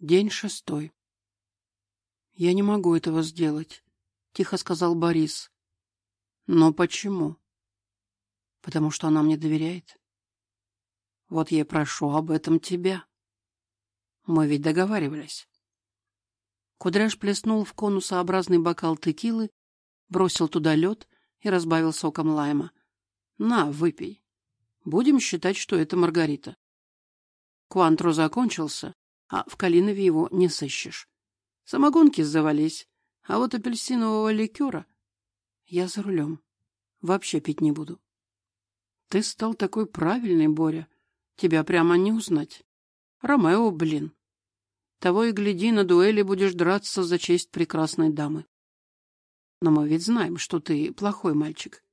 День шестой. «Я не могу этого сделать», — тихо сказал Борис. «Но почему?» «Потому что она мне доверяет. Вот я прошу об этом тебя. Мы ведь договаривались». Кудряш плеснул в конусообразный бокал текилы, бросил туда лед и разбавил соком лайма. «На, выпей. Будем считать, что это Маргарита». Куантро закончился, а в Калинове его не сыщешь. Самогонки завались, а вот апельсинового ликера я за рулем. Вообще пить не буду. Ты стал такой правильный, Боря. Тебя прямо не узнать. Ромео, блин. Того и гляди, на дуэли будешь драться за честь прекрасной дамы. Но мы ведь знаем, что ты плохой мальчик.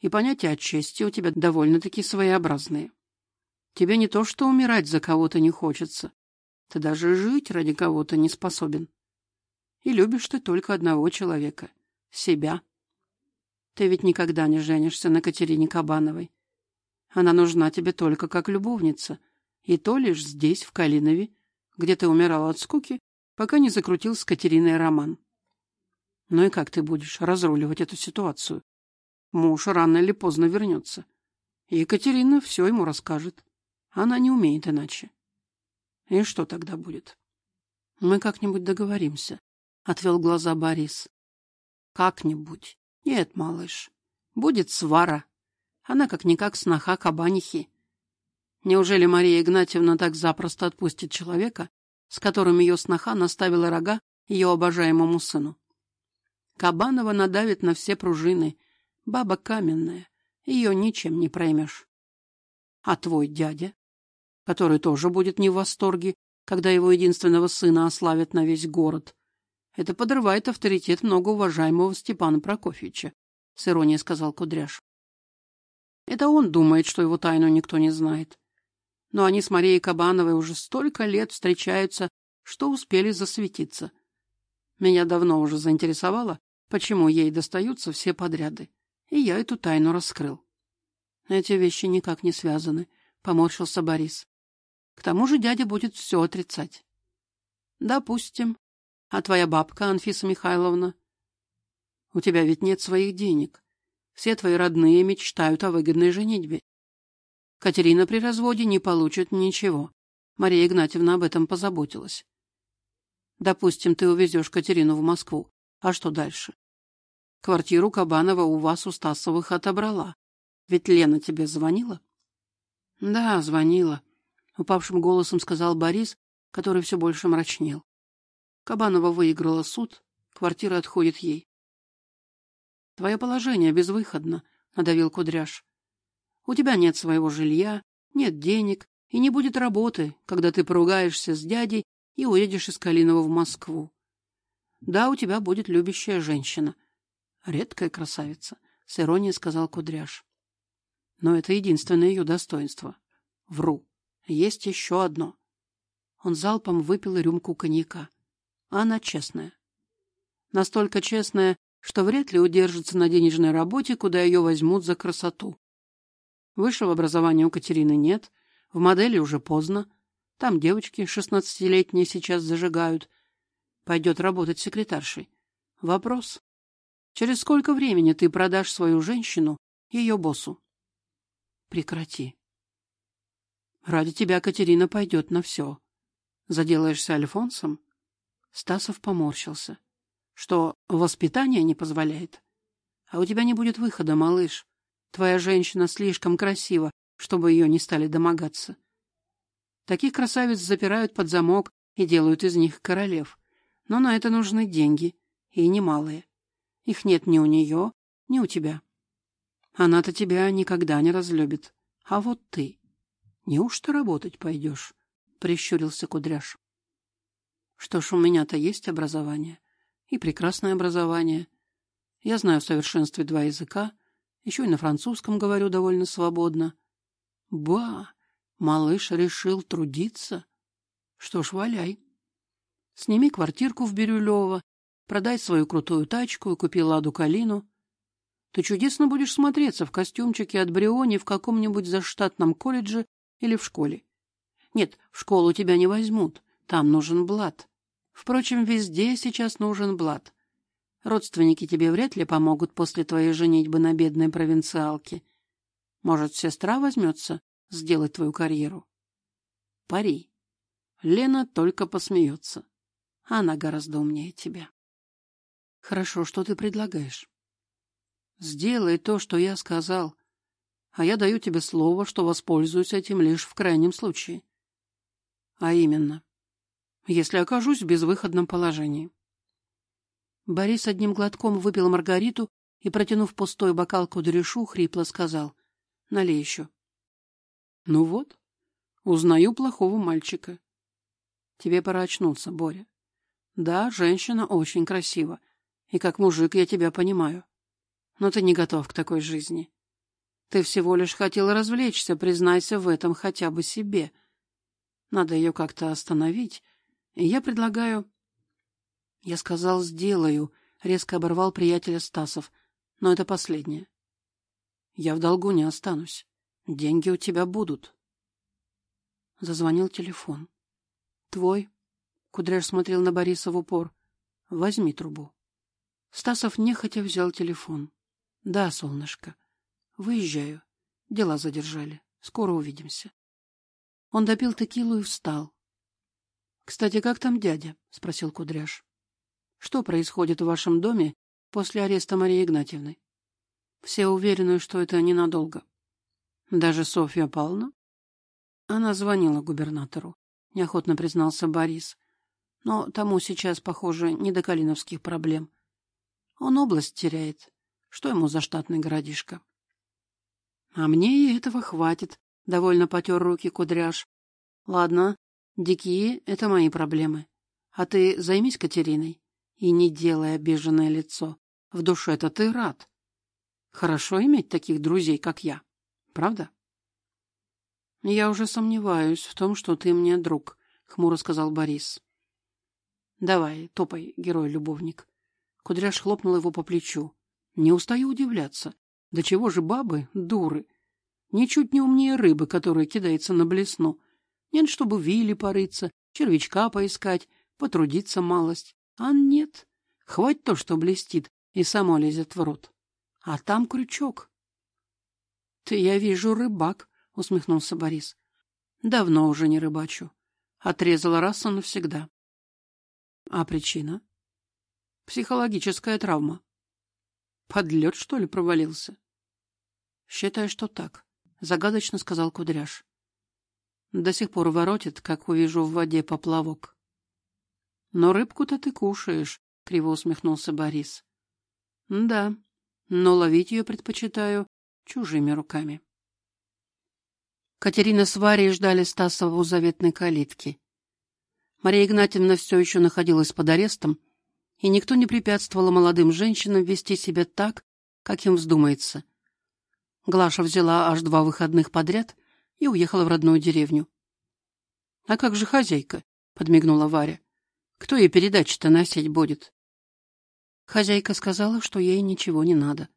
И понятия о чести у тебя довольно-таки своеобразные. Тебе не то что умирать за кого-то не хочется, ты даже жить ради кого-то не способен. И любишь ты только одного человека — себя. Ты ведь никогда не женишься на Катерине Кабановой. Она нужна тебе только как любовница, и то лишь здесь, в Калинове, где ты умирал от скуки, пока не закрутил с Катериной роман. Ну и как ты будешь разруливать эту ситуацию? Муж рано или поздно вернется. Екатерина все ему расскажет. Она не умеет иначе. И что тогда будет? Мы как-нибудь договоримся, отвел глаза Борис. Как-нибудь. Нет, малыш. Будет свара. Она как-никак сноха кабанихи. Неужели Мария Игнатьевна так запросто отпустит человека, с которым ее сноха наставила рога ее обожаемому сыну? Кабанова надавит на все пружины. Баба каменная. Ее ничем не проймешь. А твой дядя? Который тоже будет не в восторге, когда его единственного сына ославят на весь город. Это подрывает авторитет многоуважаемого Степана Прокофьевича, — с иронией сказал Кудряш. Это он думает, что его тайну никто не знает. Но они с Марией Кабановой уже столько лет встречаются, что успели засветиться. Меня давно уже заинтересовало, почему ей достаются все подряды, и я эту тайну раскрыл. Эти вещи никак не связаны, — поморщился Борис. К тому же дядя будет все отрицать. Допустим. А твоя бабка, Анфиса Михайловна? У тебя ведь нет своих денег. Все твои родные мечтают о выгодной женитьбе. Катерина при разводе не получит ничего. Мария Игнатьевна об этом позаботилась. Допустим, ты увезешь Катерину в Москву. А что дальше? Квартиру Кабанова у вас у Стасовых отобрала. Ведь Лена тебе звонила? Да, звонила. — упавшим голосом сказал Борис, который все больше мрачнел. Кабанова выиграла суд, квартира отходит ей. — Твое положение безвыходно, — надавил Кудряш. — У тебя нет своего жилья, нет денег и не будет работы, когда ты поругаешься с дядей и уедешь из Калинова в Москву. Да, у тебя будет любящая женщина. Редкая красавица, — с иронией сказал Кудряш. Но это единственное ее достоинство. Вру. Есть еще одно. Он залпом выпил рюмку коньяка. Она честная. Настолько честная, что вряд ли удержится на денежной работе, куда ее возьмут за красоту. Высшего образования у Катерины нет, в модели уже поздно. Там девочки шестнадцатилетние сейчас зажигают. Пойдет работать секретаршей. Вопрос. Через сколько времени ты продашь свою женщину ее боссу? Прекрати. Ради тебя Катерина пойдет на все. Заделаешься Альфонсом? Стасов поморщился. Что, воспитание не позволяет? А у тебя не будет выхода, малыш. Твоя женщина слишком красива, чтобы ее не стали домогаться. Таких красавиц запирают под замок и делают из них королев. Но на это нужны деньги, и немалые. Их нет ни у нее, ни у тебя. Она-то тебя никогда не разлюбит. А вот ты. Неужто работать пойдешь? — прищурился Кудряш. — Что ж, у меня-то есть образование. И прекрасное образование. Я знаю в совершенстве два языка, еще и на французском говорю довольно свободно. Ба! Малыш решил трудиться. Что ж, валяй. Сними квартирку в Бирюлево, продай свою крутую тачку и купи ладу калину. Ты чудесно будешь смотреться в костюмчике от Бриони в каком-нибудь заштатном колледже или в школе. Нет, в школу тебя не возьмут. Там нужен блат. Впрочем, везде сейчас нужен блат. Родственники тебе вряд ли помогут после твоей женитьбы на бедной провинциалке. Может, сестра возьмется сделать твою карьеру? Пари. Лена только посмеется. Она гораздо умнее тебя. Хорошо, что ты предлагаешь? Сделай то, что я сказал, а я даю тебе слово, что воспользуюсь этим лишь в крайнем случае. А именно, если окажусь в безвыходном положении. Борис одним глотком выпил Маргариту и, протянув пустой бокал кудряшу, хрипло сказал «Налей еще». «Ну вот, узнаю плохого мальчика. Тебе пора очнуться, Боря. Да, женщина очень красива, и как мужик я тебя понимаю. Но ты не готов к такой жизни. Ты всего лишь хотел развлечься, признайся в этом хотя бы себе. Надо ее как-то остановить, и я предлагаю... Я сказал «сделаю», — резко оборвал приятеля Стасов, но это последнее. Я в долгу не останусь. Деньги у тебя будут. Зазвонил телефон. Твой? Кудряш смотрел на Бориса в упор. Возьми трубу. Стасов нехотя взял телефон. Да, солнышко. Выезжаю. Дела задержали. Скоро увидимся. Он допил текилу и встал. — Кстати, как там дядя? — спросил Кудряш. — Что происходит в вашем доме после ареста Марии Игнатьевны? Все уверены, что это ненадолго. Даже Софья Павловна? Она звонила губернатору, — неохотно признался Борис. Но тому сейчас, похоже, не до калиновских проблем. Он область теряет. Что ему за штатный городишко? — А мне и этого хватит, — довольно потер руки кудряш. — Ладно, дикие — это мои проблемы. А ты займись Катериной и не делай обиженное лицо. В душе-то ты рад. Хорошо иметь таких друзей, как я. Правда? — Я уже сомневаюсь в том, что ты мне друг, — хмуро сказал Борис. — Давай, топай, герой-любовник. Кудряш хлопнул его по плечу. Не устаю удивляться. Да чего же бабы дуры? Ничуть не умнее рыбы, которая кидается на блесну. Нет, чтобы вилли порыться, червячка поискать, потрудиться малость. А нет. Хватит то, что блестит, и само лезет в рот. А там крючок. — Ты, я вижу, рыбак, — усмехнулся Борис. — Давно уже не рыбачу. Отрезала раз и навсегда. — А причина? — Психологическая травма. Под лед, что ли, провалился? — Считаю, что так, — загадочно сказал Кудряш. До сих пор воротит, как увижу в воде поплавок. — Но рыбку-то ты кушаешь, — криво усмехнулся Борис. — Да, но ловить ее предпочитаю чужими руками. Катерина с Варей ждали Стасова у заветной калитки. Мария Игнатьевна все еще находилась под арестом, и никто не препятствовал молодым женщинам вести себя так, как им вздумается. Глаша взяла аж два выходных подряд и уехала в родную деревню. — А как же хозяйка? — подмигнула Варя. — Кто ей передачи-то носить будет? Хозяйка сказала, что ей ничего не надо.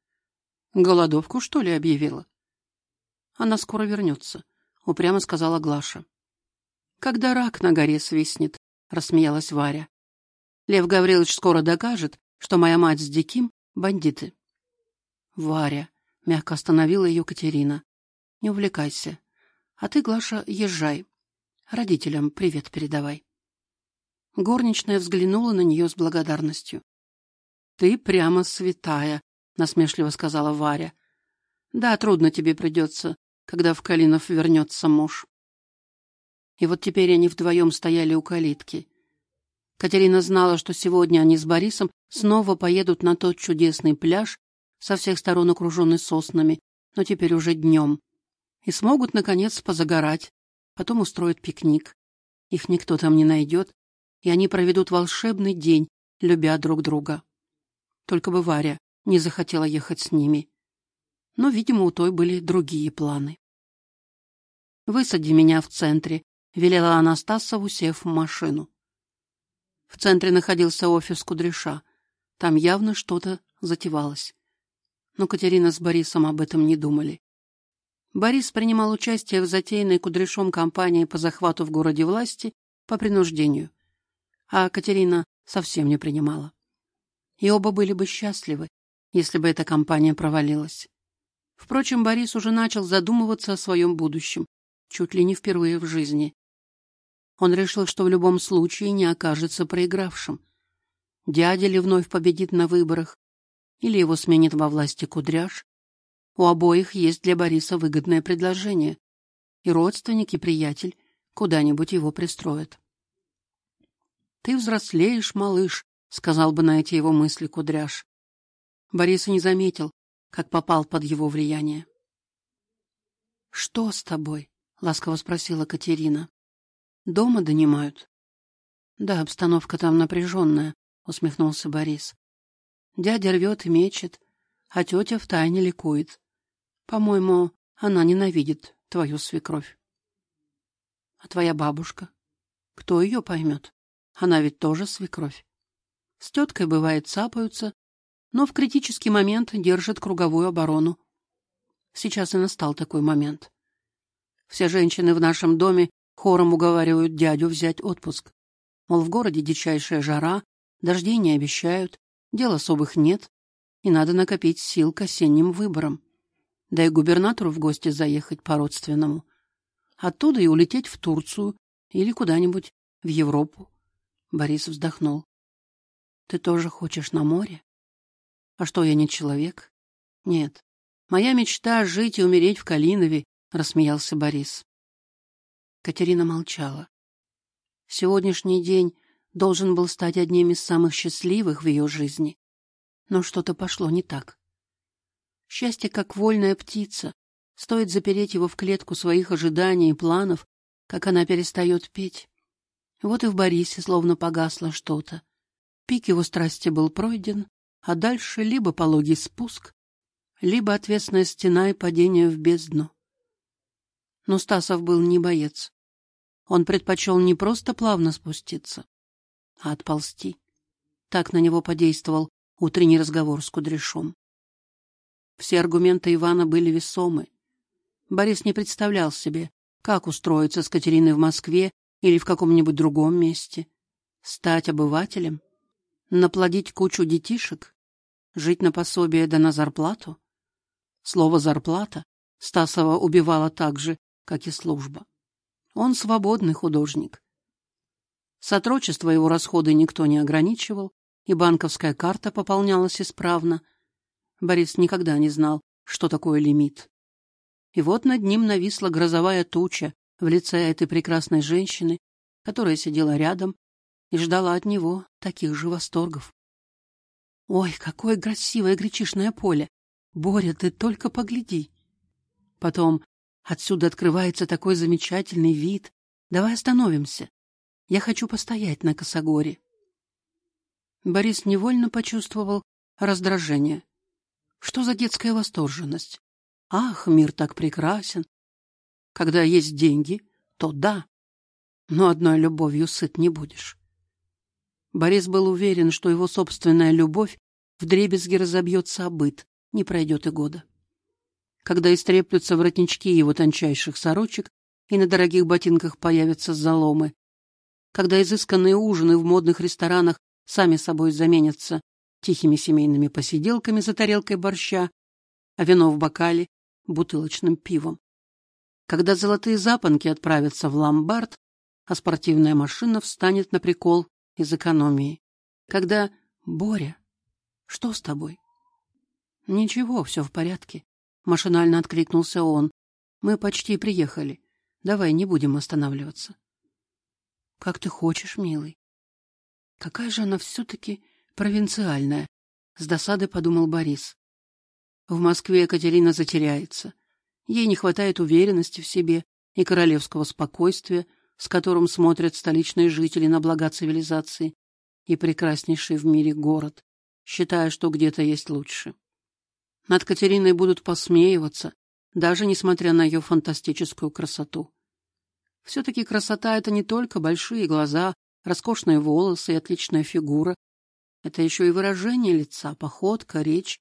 Голодовку, что ли, объявила? Она скоро вернется, — упрямо сказала Глаша. — Когда рак на горе свистнет, — рассмеялась Варя. Лев Гаврилович скоро докажет, что моя мать с Диким — бандиты. Варя, — мягко остановила ее Катерина, — не увлекайся. А ты, Глаша, езжай. Родителям привет передавай. Горничная взглянула на нее с благодарностью. — Ты прямо святая, — насмешливо сказала Варя. — Да, трудно тебе придется, когда в Калинов вернется муж. И вот теперь они вдвоем стояли у калитки. Катерина знала, что сегодня они с Борисом снова поедут на тот чудесный пляж, со всех сторон окруженный соснами, но теперь уже днем, и смогут, наконец, позагорать, потом устроят пикник. Их никто там не найдет, и они проведут волшебный день, любя друг друга. Только бы Варя не захотела ехать с ними. Но, видимо, у той были другие планы. «Высади меня в центре», — велела Анастасову, сев в машину. В центре находился офис Кудряша. Там явно что-то затевалось. Но Катерина с Борисом об этом не думали. Борис принимал участие в затеянной Кудряшом кампании по захвату в городе власти по принуждению. А Катерина совсем не принимала. И оба были бы счастливы, если бы эта компания провалилась. Впрочем, Борис уже начал задумываться о своем будущем, чуть ли не впервые в жизни. Он решил, что в любом случае не окажется проигравшим. Дядя ли вновь победит на выборах, или его сменит во власти кудряш. У обоих есть для Бориса выгодное предложение, и родственник, и приятель куда-нибудь его пристроят. «Ты взрослеешь, малыш», — сказал бы на эти его мысли кудряш. Борис не заметил, как попал под его влияние. «Что с тобой?» — ласково спросила Катерина. «Дома донимают?» «Да, обстановка там напряженная», — усмехнулся Борис. «Дядя рвет и мечет, а тетя втайне ликует. По-моему, она ненавидит твою свекровь». «А твоя бабушка? Кто ее поймет? Она ведь тоже свекровь. С теткой, бывает, цапаются, но в критический момент держит круговую оборону. Сейчас и настал такой момент. Все женщины в нашем доме хором уговаривают дядю взять отпуск. Мол, в городе дичайшая жара, дождей не обещают, дел особых нет, и надо накопить сил к осенним выборам. Да и губернатору в гости заехать по-родственному. Оттуда и улететь в Турцию или куда-нибудь в Европу. Борис вздохнул. Ты тоже хочешь на море? А что, я не человек? Нет. Моя мечта — жить и умереть в Калинове, — рассмеялся Борис. Катерина молчала. Сегодняшний день должен был стать одним из самых счастливых в ее жизни. Но что-то пошло не так. Счастье, как вольная птица, стоит запереть его в клетку своих ожиданий и планов, как она перестает петь. Вот и в Борисе словно погасло что-то. Пик его страсти был пройден, а дальше либо пологий спуск, либо отвесная стена и падение в бездну. Но Стасов был не боец. Он предпочел не просто плавно спуститься, а отползти. Так на него подействовал утренний разговор с Кудряшом. Все аргументы Ивана были весомы. Борис не представлял себе, как устроиться с Катериной в Москве или в каком-нибудь другом месте. Стать обывателем? Наплодить кучу детишек? Жить на пособие да на зарплату? Слово «зарплата» Стасова убивало так же, как и служба. Он свободный художник. Сотрудничество его расходы никто не ограничивал, и банковская карта пополнялась исправно. Борис никогда не знал, что такое лимит. И вот над ним нависла грозовая туча в лице этой прекрасной женщины, которая сидела рядом и ждала от него таких же восторгов. «Ой, какое красивое гречишное поле! Боря, ты только погляди!» Потом Отсюда открывается такой замечательный вид. Давай остановимся. Я хочу постоять на косогоре. Борис невольно почувствовал раздражение. Что за детская восторженность? Ах, мир так прекрасен. Когда есть деньги, то да, но одной любовью сыт не будешь. Борис был уверен, что его собственная любовь вдребезги разобьется о быт, не пройдет и года когда истреплются воротнички его тончайших сорочек и на дорогих ботинках появятся заломы, когда изысканные ужины в модных ресторанах сами собой заменятся тихими семейными посиделками за тарелкой борща, а вино в бокале — бутылочным пивом. Когда золотые запонки отправятся в ломбард, а спортивная машина встанет на прикол из экономии. Когда... Боря, что с тобой? Ничего, все в порядке. Машинально откликнулся он. Мы почти приехали. Давай не будем останавливаться. Как ты хочешь, милый. Какая же она все-таки провинциальная, с досадой подумал Борис. В Москве Екатерина затеряется. Ей не хватает уверенности в себе и королевского спокойствия, с которым смотрят столичные жители на блага цивилизации и прекраснейший в мире город, считая, что где-то есть лучше. Над Катериной будут посмеиваться, даже несмотря на ее фантастическую красоту. Все-таки красота — это не только большие глаза, роскошные волосы и отличная фигура. Это еще и выражение лица, походка, речь,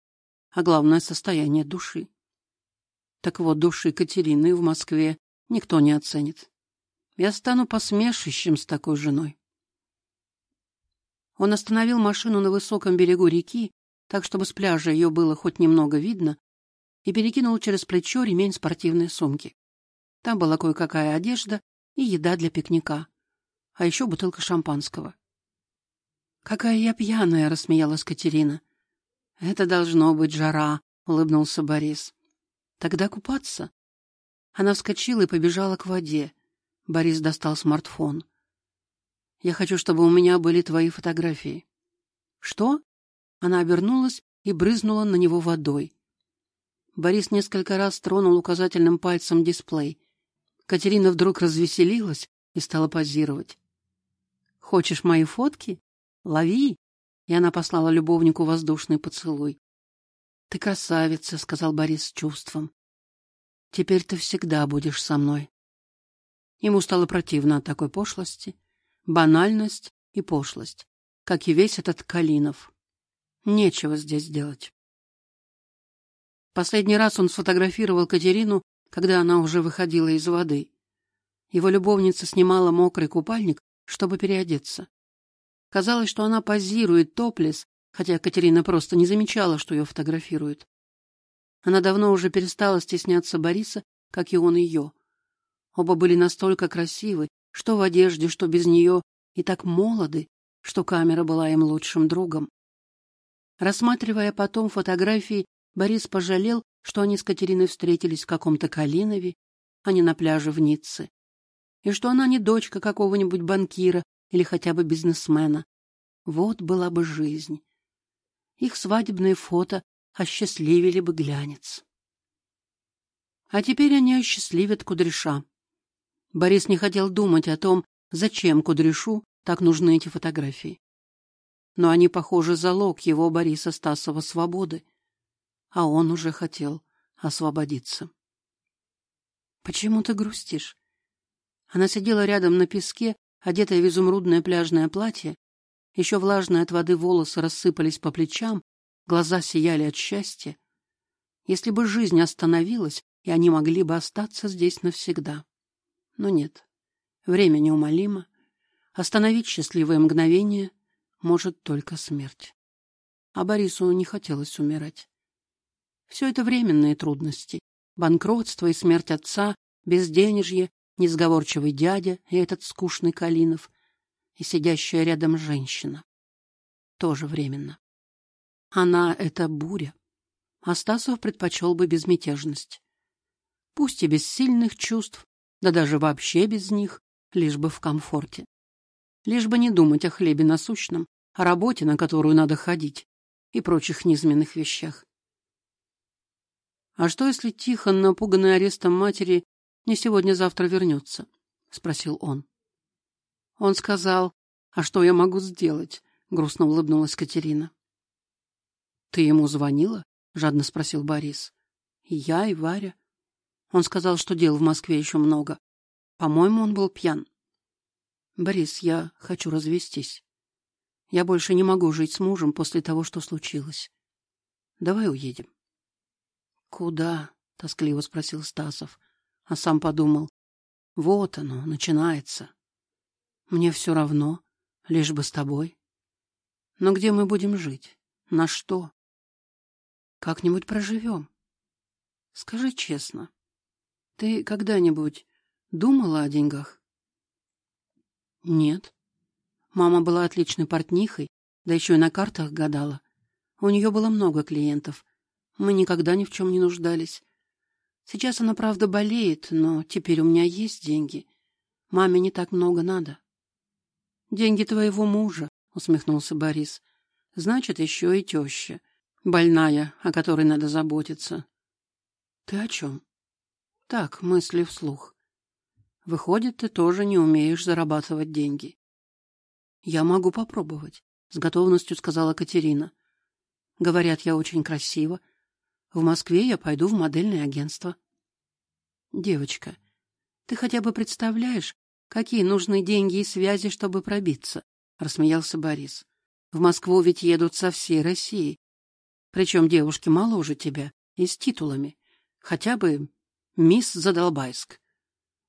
а главное — состояние души. Так вот, души Катерины в Москве никто не оценит. Я стану посмешищем с такой женой. Он остановил машину на высоком берегу реки, так чтобы с пляжа ее было хоть немного видно, и перекинул через плечо ремень спортивной сумки. Там была кое-какая одежда и еда для пикника, а еще бутылка шампанского. «Какая я пьяная!» — рассмеялась Катерина. «Это должно быть жара!» — улыбнулся Борис. «Тогда купаться?» Она вскочила и побежала к воде. Борис достал смартфон. «Я хочу, чтобы у меня были твои фотографии». «Что?» Она обернулась и брызнула на него водой. Борис несколько раз тронул указательным пальцем дисплей. Катерина вдруг развеселилась и стала позировать. «Хочешь мои фотки? Лови!» И она послала любовнику воздушный поцелуй. «Ты красавица», — сказал Борис с чувством. «Теперь ты всегда будешь со мной». Ему стало противно от такой пошлости, банальность и пошлость, как и весь этот Калинов. Нечего здесь делать. Последний раз он сфотографировал Катерину, когда она уже выходила из воды. Его любовница снимала мокрый купальник, чтобы переодеться. Казалось, что она позирует топлес, хотя Катерина просто не замечала, что ее фотографируют. Она давно уже перестала стесняться Бориса, как и он ее. Оба были настолько красивы, что в одежде, что без нее, и так молоды, что камера была им лучшим другом. Рассматривая потом фотографии, Борис пожалел, что они с Катериной встретились в каком-то Калинове, а не на пляже в Ницце, и что она не дочка какого-нибудь банкира или хотя бы бизнесмена. Вот была бы жизнь. Их свадебные фото осчастливили бы глянец. А теперь они осчастливят Кудряша. Борис не хотел думать о том, зачем Кудряшу так нужны эти фотографии но они, похоже, залог его Бориса Стасова свободы, а он уже хотел освободиться. «Почему ты грустишь?» Она сидела рядом на песке, одетая в изумрудное пляжное платье, еще влажные от воды волосы рассыпались по плечам, глаза сияли от счастья. Если бы жизнь остановилась, и они могли бы остаться здесь навсегда. Но нет, время неумолимо. Остановить счастливое мгновение — может только смерть. А Борису не хотелось умирать. Все это временные трудности. Банкротство и смерть отца, безденежье, несговорчивый дядя и этот скучный Калинов, и сидящая рядом женщина. Тоже временно. Она — это буря. А Стасов предпочел бы безмятежность. Пусть и без сильных чувств, да даже вообще без них, лишь бы в комфорте. Лишь бы не думать о хлебе насущном, о работе, на которую надо ходить, и прочих низменных вещах. «А что, если Тихон, напуганный арестом матери, не сегодня-завтра вернется?» — спросил он. Он сказал, «А что я могу сделать?» — грустно улыбнулась Катерина. «Ты ему звонила?» — жадно спросил Борис. «И я, и Варя». Он сказал, что дел в Москве еще много. По-моему, он был пьян. «Борис, я хочу развестись». Я больше не могу жить с мужем после того, что случилось. Давай уедем. Куда? тоскливо спросил Стасов, а сам подумал: вот оно, начинается. Мне все равно, лишь бы с тобой. Но где мы будем жить? На что? Как-нибудь проживем. Скажи честно, ты когда-нибудь думала о деньгах? Нет. Мама была отличной портнихой, да еще и на картах гадала. У нее было много клиентов. Мы никогда ни в чем не нуждались. Сейчас она, правда, болеет, но теперь у меня есть деньги. Маме не так много надо. Деньги твоего мужа, усмехнулся Борис. Значит, еще и теща. Больная, о которой надо заботиться. Ты о чем? Так, мысли вслух. Выходит, ты тоже не умеешь зарабатывать деньги. Я могу попробовать, с готовностью сказала Катерина. Говорят, я очень красива. В Москве я пойду в модельное агентство. Девочка, ты хотя бы представляешь, какие нужны деньги и связи, чтобы пробиться? рассмеялся Борис. В Москву ведь едут со всей России. Причем девушки моложе тебя и с титулами, хотя бы мисс Задолбайск.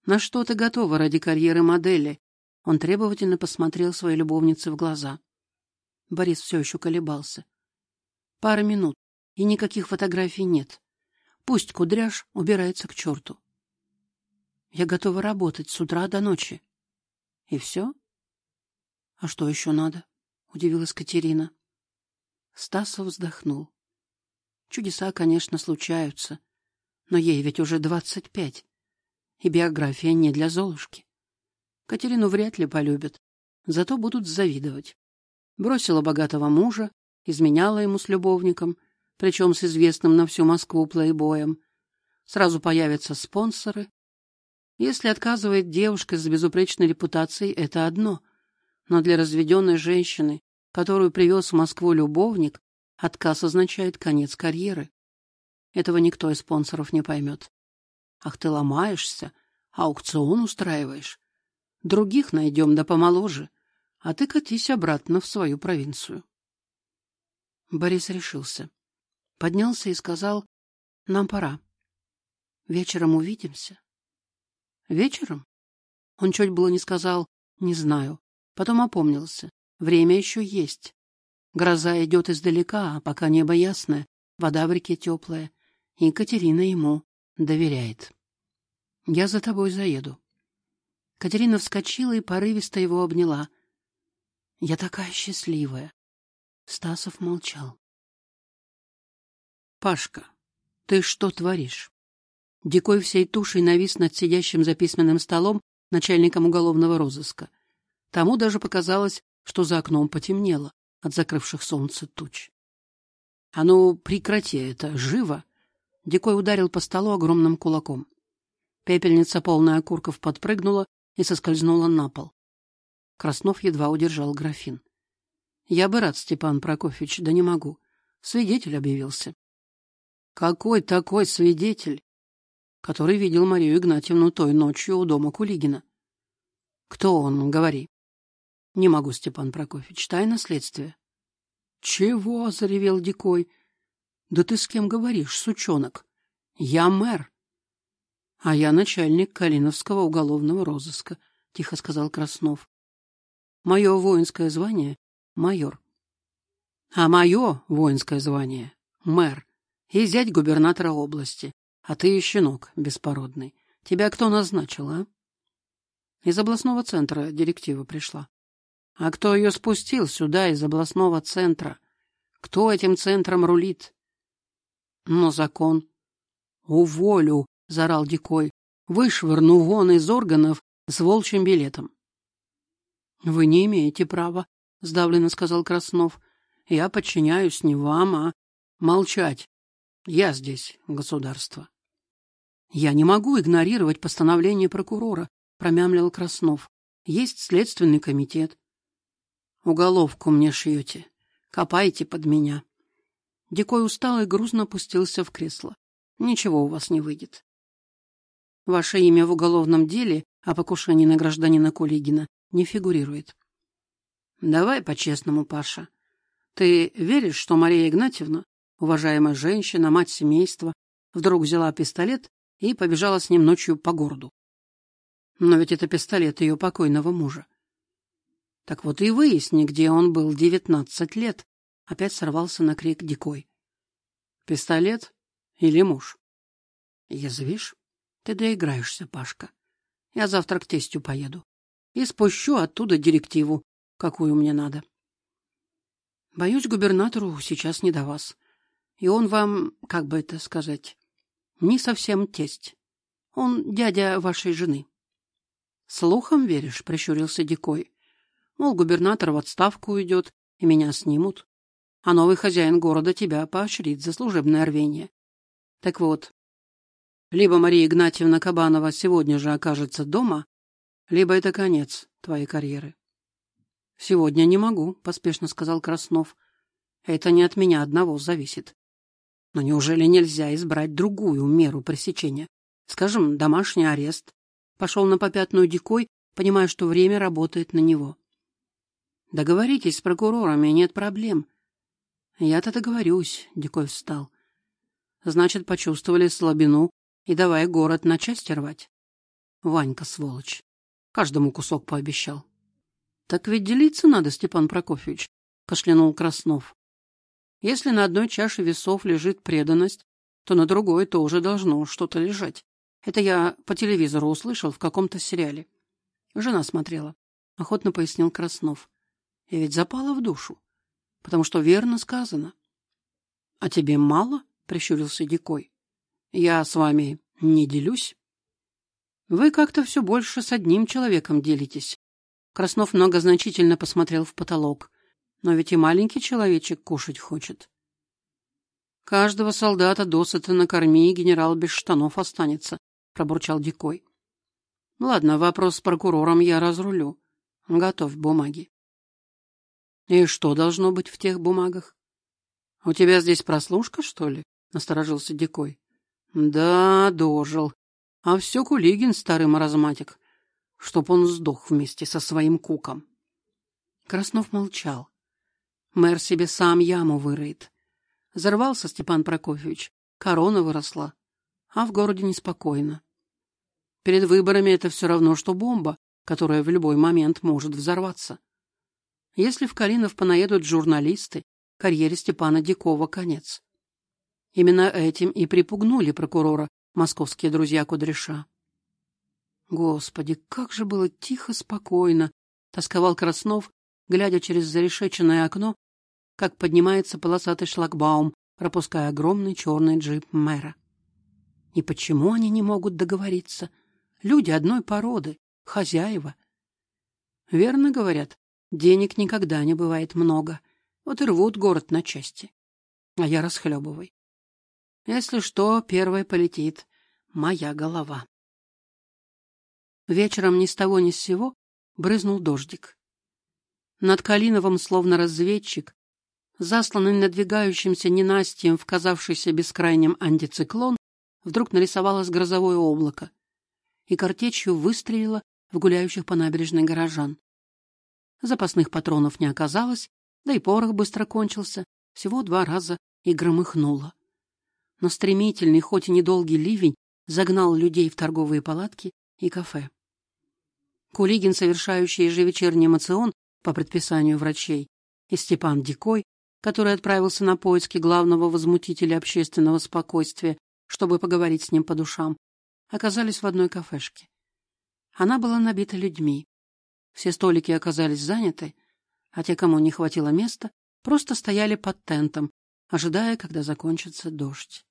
На что ты готова ради карьеры модели? Он требовательно посмотрел своей любовнице в глаза. Борис все еще колебался. Пара минут, и никаких фотографий нет. Пусть кудряш убирается к черту. Я готова работать с утра до ночи. И все? А что еще надо? Удивилась Катерина. Стасов вздохнул. Чудеса, конечно, случаются, но ей ведь уже двадцать пять, и биография не для Золушки. Катерину вряд ли полюбят, зато будут завидовать. Бросила богатого мужа, изменяла ему с любовником, причем с известным на всю Москву плейбоем. Сразу появятся спонсоры, если отказывает девушка с безупречной репутацией, это одно. Но для разведенной женщины, которую привез в Москву любовник, отказ означает конец карьеры. Этого никто из спонсоров не поймет. Ах, ты ломаешься, аукцион устраиваешь. Других найдем да помоложе, а ты катись обратно в свою провинцию. Борис решился. Поднялся и сказал, нам пора. Вечером увидимся. Вечером? Он чуть было не сказал «не знаю». Потом опомнился. Время еще есть. Гроза идет издалека, а пока небо ясное, вода в реке теплая, и Екатерина ему доверяет. «Я за тобой заеду». Катерина вскочила и порывисто его обняла. «Я такая счастливая». Стасов молчал. «Пашка, ты что творишь?» Дикой всей тушей навис над сидящим за письменным столом начальником уголовного розыска. Тому даже показалось, что за окном потемнело от закрывших солнце туч. — А ну, прекрати это, живо! Дикой ударил по столу огромным кулаком. Пепельница, полная окурков, подпрыгнула и соскользнула на пол. Краснов едва удержал графин. — Я бы рад, Степан Прокофьевич, да не могу. Свидетель объявился. — Какой такой свидетель? который видел Марию Игнатьевну той ночью у дома Кулигина. Кто он, говори. Не могу, Степан Прокофьевич, тайна следствия. Чего? заревел Дикой. Да ты с кем говоришь, сучонок? Я мэр. А я начальник Калиновского уголовного розыска, тихо сказал Краснов. Мое воинское звание — майор. А мое воинское звание — мэр и зять губернатора области. А ты щенок беспородный. Тебя кто назначил, а? Из областного центра директива пришла. А кто ее спустил сюда из областного центра? Кто этим центром рулит? Но закон. Уволю, зарал Дикой. Вышвырну вон из органов с волчьим билетом. Вы не имеете права, сдавленно сказал Краснов. Я подчиняюсь не вам, а молчать. Я здесь государство. Я не могу игнорировать постановление прокурора, промямлил Краснов. Есть следственный комитет. Уголовку мне шьете. Копайте под меня. Дикой устал и грузно опустился в кресло. Ничего у вас не выйдет. Ваше имя в уголовном деле о покушении на гражданина Кулигина не фигурирует. Давай по-честному, Паша. Ты веришь, что Мария Игнатьевна, уважаемая женщина, мать семейства, вдруг взяла пистолет и побежала с ним ночью по городу. Но ведь это пистолет ее покойного мужа. Так вот и выясни, где он был девятнадцать лет. Опять сорвался на крик Дикой. Пистолет или муж? Язвишь? Ты доиграешься, Пашка. Я завтра к тестю поеду и спущу оттуда директиву, какую мне надо. Боюсь, губернатору сейчас не до вас. И он вам, как бы это сказать, не совсем тесть. Он дядя вашей жены. — Слухом веришь? — прищурился Дикой. — Мол, губернатор в отставку уйдет, и меня снимут, а новый хозяин города тебя поощрит за служебное рвение. Так вот, либо Мария Игнатьевна Кабанова сегодня же окажется дома, либо это конец твоей карьеры. — Сегодня не могу, — поспешно сказал Краснов. — Это не от меня одного зависит. Но неужели нельзя избрать другую меру пресечения? Скажем, домашний арест. Пошел на попятную дикой, понимая, что время работает на него. Договоритесь с прокурорами, нет проблем. Я-то договорюсь, Дикой встал. Значит, почувствовали слабину и давай город на части рвать. Ванька, сволочь. Каждому кусок пообещал. — Так ведь делиться надо, Степан Прокофьевич, — кашлянул Краснов. — Если на одной чаше весов лежит преданность, то на другой тоже должно что-то лежать. Это я по телевизору услышал в каком-то сериале. Жена смотрела. Охотно пояснил Краснов. И ведь запала в душу. Потому что верно сказано. — А тебе мало? — прищурился Дикой. — Я с вами не делюсь. Вы как-то все больше с одним человеком делитесь. Краснов многозначительно посмотрел в потолок. Но ведь и маленький человечек кушать хочет. Каждого солдата досыта накорми, и генерал без штанов останется, пробурчал Дикой. Ладно, вопрос с прокурором я разрулю. Готовь бумаги. И что должно быть в тех бумагах? У тебя здесь прослушка, что ли? Насторожился Дикой. Да, дожил. А все Кулигин, старый маразматик, чтоб он сдох вместе со своим куком. Краснов молчал. Мэр себе сам яму выроет. Взорвался Степан Прокофьевич, корона выросла, а в городе неспокойно. Перед выборами это все равно, что бомба, которая в любой момент может взорваться. Если в Калинов понаедут журналисты, карьере Степана Дикова конец. Именно этим и припугнули прокурора московские друзья Кудряша. Господи, как же было тихо, спокойно, тосковал Краснов, глядя через зарешеченное окно, как поднимается полосатый шлагбаум, пропуская огромный черный джип мэра. И почему они не могут договориться? Люди одной породы, хозяева. Верно говорят, денег никогда не бывает много. Вот и рвут город на части. А я расхлебывай. Если что, первой полетит моя голова. Вечером ни с того ни с сего брызнул дождик. Над Калиновым, словно разведчик, засланный надвигающимся ненастьем в казавшийся бескрайним антициклон, вдруг нарисовалось грозовое облако и картечью выстрелило в гуляющих по набережной горожан. Запасных патронов не оказалось, да и порох быстро кончился, всего два раза и громыхнуло но стремительный, хоть и недолгий ливень загнал людей в торговые палатки и кафе. Кулигин, совершающий ежевечерний эмоцион по предписанию врачей, и Степан Дикой, который отправился на поиски главного возмутителя общественного спокойствия, чтобы поговорить с ним по душам, оказались в одной кафешке. Она была набита людьми. Все столики оказались заняты, а те, кому не хватило места, просто стояли под тентом, ожидая, когда закончится дождь.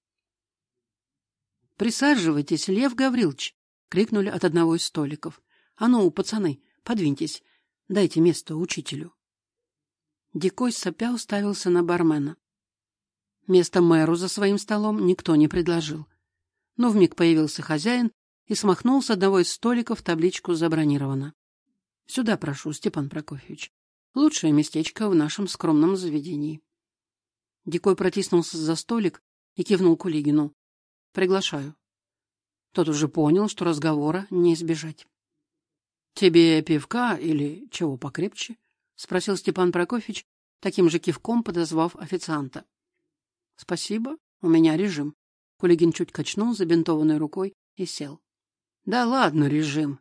«Присаживайтесь, Лев Гаврилович!» — крикнули от одного из столиков. «А ну, пацаны, подвиньтесь, дайте место учителю». Дикой сопя уставился на бармена. Место мэру за своим столом никто не предложил. Но вмиг появился хозяин и смахнул с одного из столиков табличку «Забронировано». «Сюда прошу, Степан Прокофьевич. Лучшее местечко в нашем скромном заведении». Дикой протиснулся за столик и кивнул Кулигину. «Приглашаю». Тот уже понял, что разговора не избежать. «Тебе пивка или чего покрепче?» — спросил Степан Прокофьевич, таким же кивком подозвав официанта. «Спасибо, у меня режим». Кулигин чуть качнул забинтованной рукой и сел. «Да ладно, режим.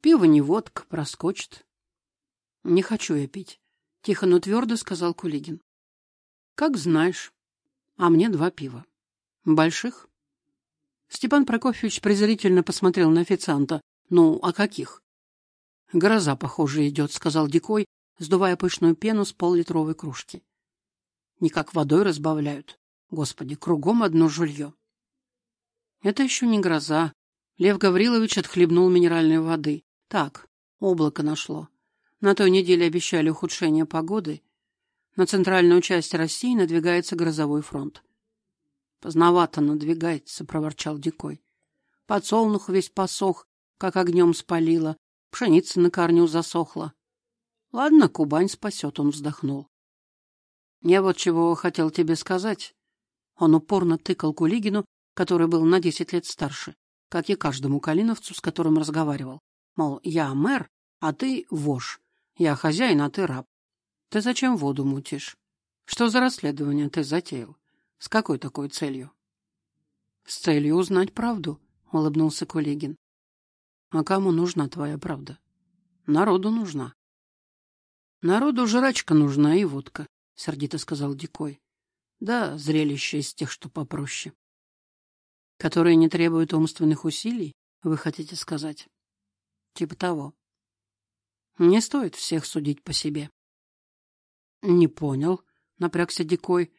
Пиво не водка, проскочит». «Не хочу я пить», — тихо, но твердо сказал Кулигин. Как знаешь. А мне два пива. Больших? Степан Прокофьевич презрительно посмотрел на официанта. Ну, а каких? Гроза, похоже, идет, сказал Дикой, сдувая пышную пену с поллитровой кружки. Никак водой разбавляют. Господи, кругом одно жулье. Это еще не гроза. Лев Гаврилович отхлебнул минеральной воды. Так, облако нашло. На той неделе обещали ухудшение погоды, на центральную часть России надвигается грозовой фронт. Поздновато надвигается, проворчал Дикой. Подсолнух весь посох, как огнем спалило, пшеница на корню засохла. Ладно, Кубань спасет, он вздохнул. Я вот чего хотел тебе сказать. Он упорно тыкал Кулигину, который был на десять лет старше, как и каждому калиновцу, с которым разговаривал. Мол, я мэр, а ты вож. Я хозяин, а ты раб. Ты зачем воду мутишь? Что за расследование ты затеял? С какой такой целью? С целью узнать правду, улыбнулся Кулигин. А кому нужна твоя правда? Народу нужна. Народу жрачка нужна и водка, — сердито сказал Дикой. Да, зрелище из тех, что попроще. Которые не требуют умственных усилий, вы хотите сказать? Типа того. Не стоит всех судить по себе. Не понял, напрягся Дикой.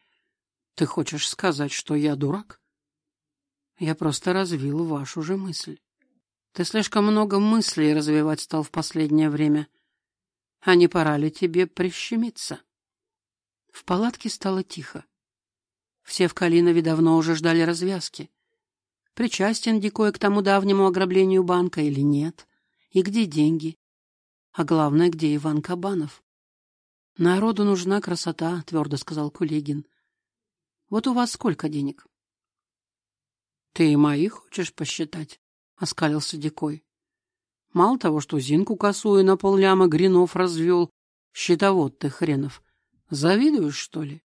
Ты хочешь сказать, что я дурак? Я просто развил вашу же мысль. Ты слишком много мыслей развивать стал в последнее время. А не пора ли тебе прищемиться? В палатке стало тихо. Все в Калинове давно уже ждали развязки. Причастен Дикой к тому давнему ограблению банка или нет? И где деньги? А главное, где Иван Кабанов? Народу нужна красота, твердо сказал Кулигин. Вот у вас сколько денег? Ты и мои хочешь посчитать? оскалился Дикой. Мало того, что Зинку косую на полляма гринов развел, щитовод ты хренов. Завидуешь, что ли?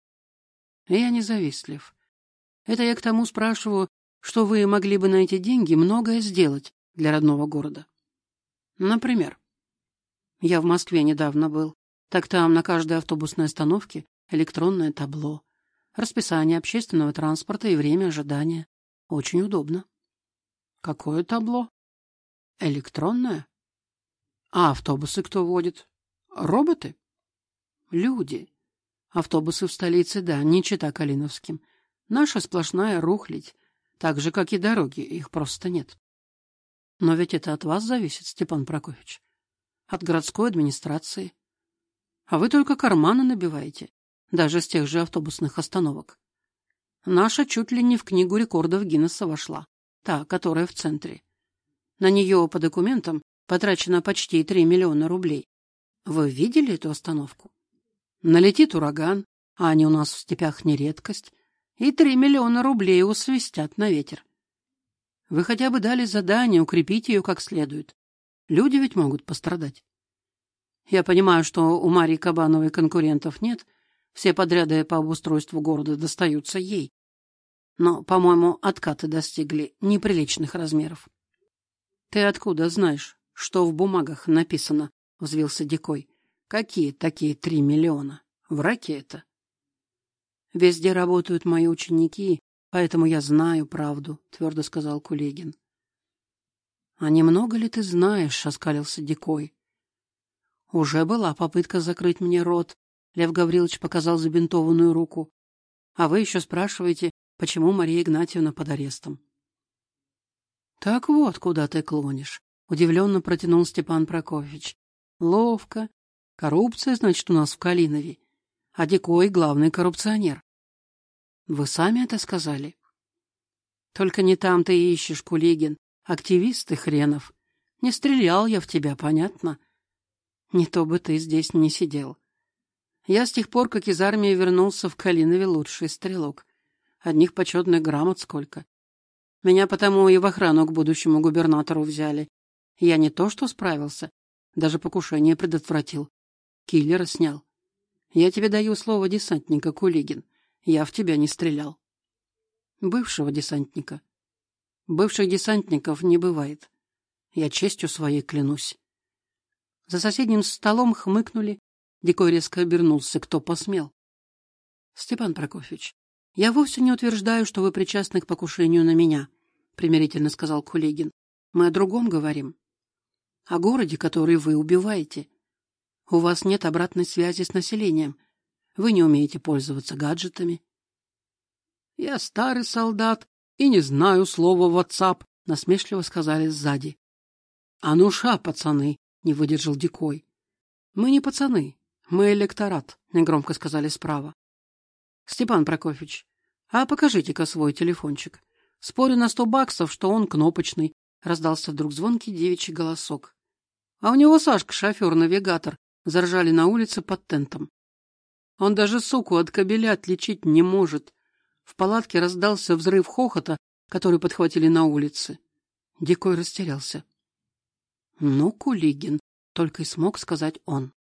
Я не завистлив. Это я к тому спрашиваю, что вы могли бы на эти деньги многое сделать для родного города. Например, я в Москве недавно был. Так там на каждой автобусной остановке электронное табло, расписание общественного транспорта и время ожидания. Очень удобно. Какое табло? Электронное? А автобусы кто водит? Роботы? Люди. Автобусы в столице, да, не чита Калиновским. Наша сплошная рухлядь, так же, как и дороги, их просто нет. Но ведь это от вас зависит, Степан Прокофьевич. От городской администрации. А вы только карманы набиваете, даже с тех же автобусных остановок. Наша чуть ли не в книгу рекордов Гиннесса вошла та, которая в центре. На нее по документам потрачено почти 3 миллиона рублей. Вы видели эту остановку? Налетит ураган, а они у нас в степях не редкость, и 3 миллиона рублей усвистят на ветер. Вы хотя бы дали задание укрепить ее как следует. Люди ведь могут пострадать. Я понимаю, что у Марии Кабановой конкурентов нет, все подряды по обустройству города достаются ей. Но, по-моему, откаты достигли неприличных размеров. — Ты откуда знаешь, что в бумагах написано? — взвился Дикой. — Какие такие три миллиона? Враки это? — Везде работают мои ученики, поэтому я знаю правду, — твердо сказал Кулегин. — А немного ли ты знаешь? — оскалился Дикой. — Уже была попытка закрыть мне рот. Лев Гаврилович показал забинтованную руку. — А вы еще спрашиваете, почему Мария Игнатьевна под арестом. — Так вот, куда ты клонишь, — удивленно протянул Степан Прокофьевич. — Ловко. Коррупция, значит, у нас в Калинове. А Дикой — главный коррупционер. — Вы сами это сказали? — Только не там ты ищешь, Кулигин. Активист ты хренов. Не стрелял я в тебя, понятно? Не то бы ты здесь не сидел. Я с тех пор, как из армии вернулся в Калинове, лучший стрелок. Одних почетных грамот сколько. Меня потому и в охрану к будущему губернатору взяли. Я не то что справился, даже покушение предотвратил. Киллера снял. Я тебе даю слово десантника, Кулигин. Я в тебя не стрелял. Бывшего десантника. Бывших десантников не бывает. Я честью своей клянусь. За соседним столом хмыкнули. Дикой резко обернулся. Кто посмел? Степан Прокофьевич, «Я вовсе не утверждаю, что вы причастны к покушению на меня», — примирительно сказал Кулегин. «Мы о другом говорим. О городе, который вы убиваете. У вас нет обратной связи с населением. Вы не умеете пользоваться гаджетами». «Я старый солдат и не знаю слова WhatsApp», — насмешливо сказали сзади. «А ну ша, пацаны!» — не выдержал Дикой. «Мы не пацаны, мы электорат», — негромко сказали справа. Степан Прокофьевич, а покажите-ка свой телефончик. Спорю на сто баксов, что он кнопочный. Раздался вдруг звонкий девичий голосок. А у него Сашка, шофер-навигатор, заржали на улице под тентом. Он даже суку от кабеля отличить не может. В палатке раздался взрыв хохота, который подхватили на улице. Дикой растерялся. — Ну, Кулигин, — только и смог сказать он.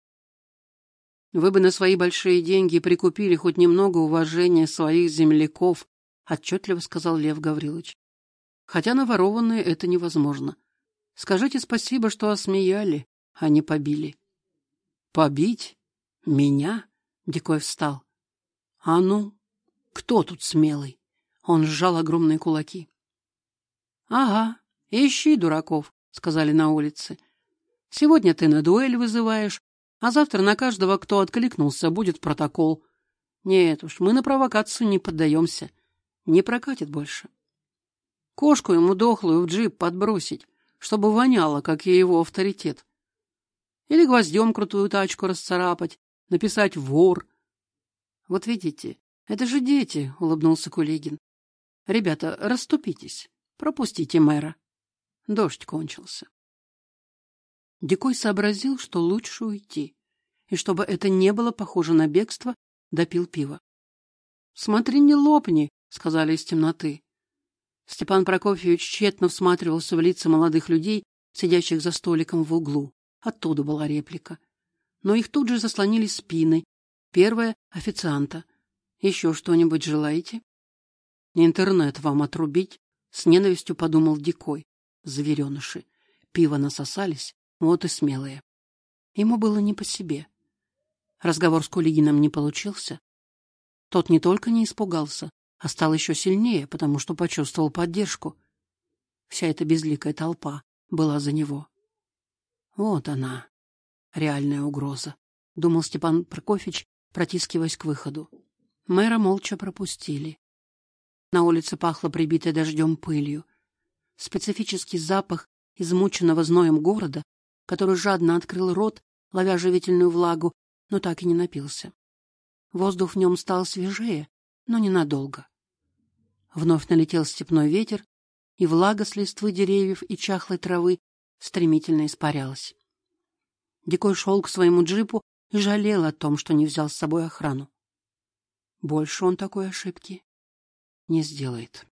Вы бы на свои большие деньги прикупили хоть немного уважения своих земляков, отчетливо сказал Лев Гаврилович. Хотя на ворованные это невозможно. Скажите спасибо, что осмеяли, а не побили. Побить? Меня? Дикой встал. А ну, кто тут смелый? Он сжал огромные кулаки. Ага, ищи дураков, сказали на улице. Сегодня ты на дуэль вызываешь, а завтра на каждого, кто откликнулся, будет протокол. Нет уж, мы на провокацию не поддаемся. Не прокатит больше. Кошку ему дохлую в джип подбросить, чтобы воняло, как и его авторитет. Или гвоздем крутую тачку расцарапать, написать «вор». Вот видите, это же дети, — улыбнулся Кулигин. Ребята, расступитесь, пропустите мэра. Дождь кончился. Дикой сообразил, что лучше уйти, и чтобы это не было похоже на бегство, допил пиво. — Смотри, не лопни, — сказали из темноты. Степан Прокофьевич тщетно всматривался в лица молодых людей, сидящих за столиком в углу. Оттуда была реплика. Но их тут же заслонили спины. Первая — официанта. «Еще что-нибудь желаете?» «Интернет вам отрубить?» — с ненавистью подумал Дикой. Звереныши. Пиво насосались, вот и смелые. Ему было не по себе. Разговор с Кулигином не получился. Тот не только не испугался, а стал еще сильнее, потому что почувствовал поддержку. Вся эта безликая толпа была за него. Вот она, реальная угроза, — думал Степан Прокофьевич, протискиваясь к выходу. Мэра молча пропустили. На улице пахло прибитой дождем пылью. Специфический запах измученного зноем города, который жадно открыл рот, ловя живительную влагу, но так и не напился. Воздух в нем стал свежее, но ненадолго. Вновь налетел степной ветер, и влага с листвы деревьев и чахлой травы стремительно испарялась. Дикой шел к своему джипу и жалел о том, что не взял с собой охрану. Больше он такой ошибки не сделает.